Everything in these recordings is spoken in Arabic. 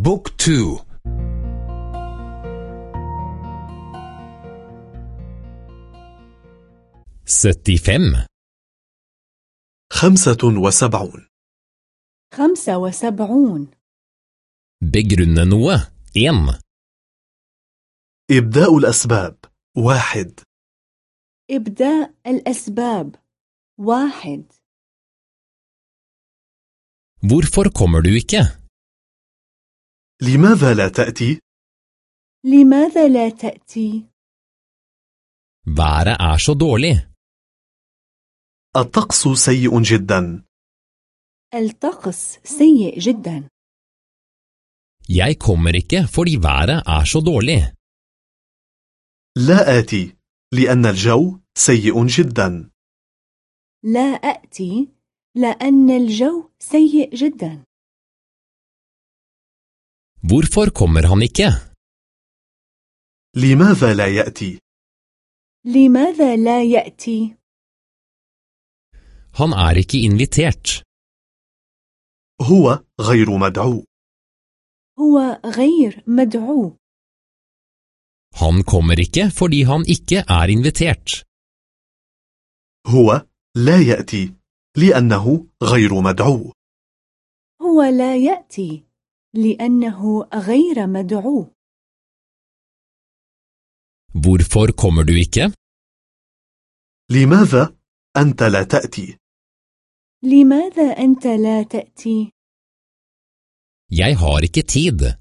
بوك تو syttifem خمسة وسبعون. خمسة وسبعون. Begrunne noe. 1 إبداء الأسباب. واحد. إبداء الأسباب. واحد. Hvorfor kommer du ikke? لماذا لا تأتي؟ لماذا لا تأتي؟ Været er så dårlig. الطقس سيء جدا الطقس سيء جدا Jeg kommer ikke fordi været er så dårlig. لا آتي لأن الجو سيء جدا لا أأتي لأن الجو سيء جدا Hvorfor kommer han ikke? لماذا لا يأتي؟ لماذا لا يأتي؟ Han er ikke invitert. هو غير مدعو هو غير مدعو Han kommer ikke fordi han ikke er invitert. هو لا يأتي لأنه غير مدعو هو لا يأتي لأنه غير مدعو Hvorfor kommer du ikke? لماذا أنت لا تأتي؟ لماذا أنت لا تأتي؟ Jeg har ikke tid.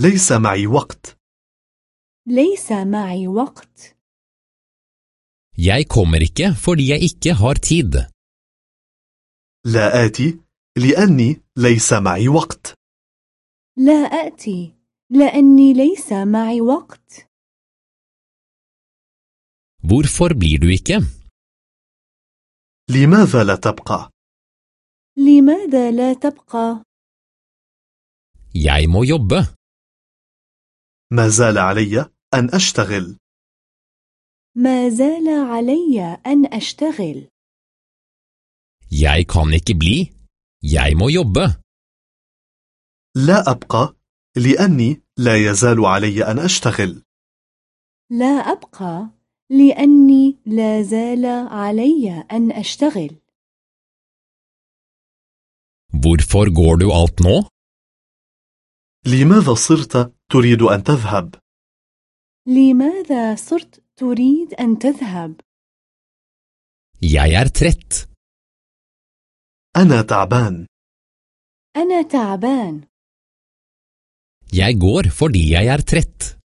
ليس معي وقت ليس معي وقت Jeg kommer ikke fordi jeg ikke har tid. لا آتي لأني ليس معي وقت لا أأتي لأني ليس معي وقت Hvorfor blir du ikke? لماذا لا تبقى؟ لماذا لا تبقى؟ Jeg må jobbe. ما زال علي أن أشتغل ما زال علي أن أشتغل Jeg kan ikke bli. Jeg må jobbe. لا أبقى لأني لا يزال علي أن أشتغل لا أبقى لأني لا زال علي أن أشتغل Hvorfor går du alt nå? لماذا صرت تريد أن تذهب؟ لماذا صرت تريد أن تذهب؟ Jeg er trett. أنا تعبان أنا تعبان Jeg går fordi jeg er trett.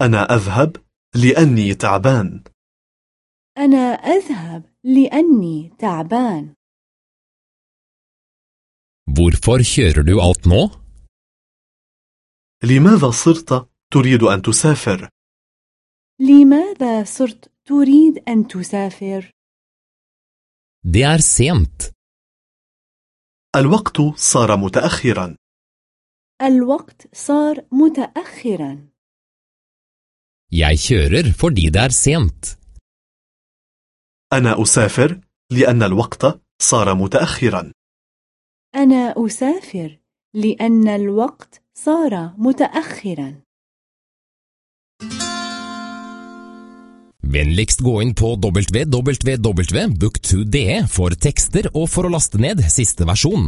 أنا أذهب لأني تعبان أنا أذهب لأني تعبان Hvorfor kjører du alt nå? لماذا صرت تريد أن تسافر؟ لماذا صرت تريد أن تسافر؟ Det er sent. الوقت صار متأخرا الوقت صار متأخرا Jeg kjører fordi det er sent. أنا أسافر لأن الوقت صار متأخرا أنا أسافر لأن الوقت صار متأخرا Vennligst gå inn på www.book2.de for tekster og for å laste ned siste versjon.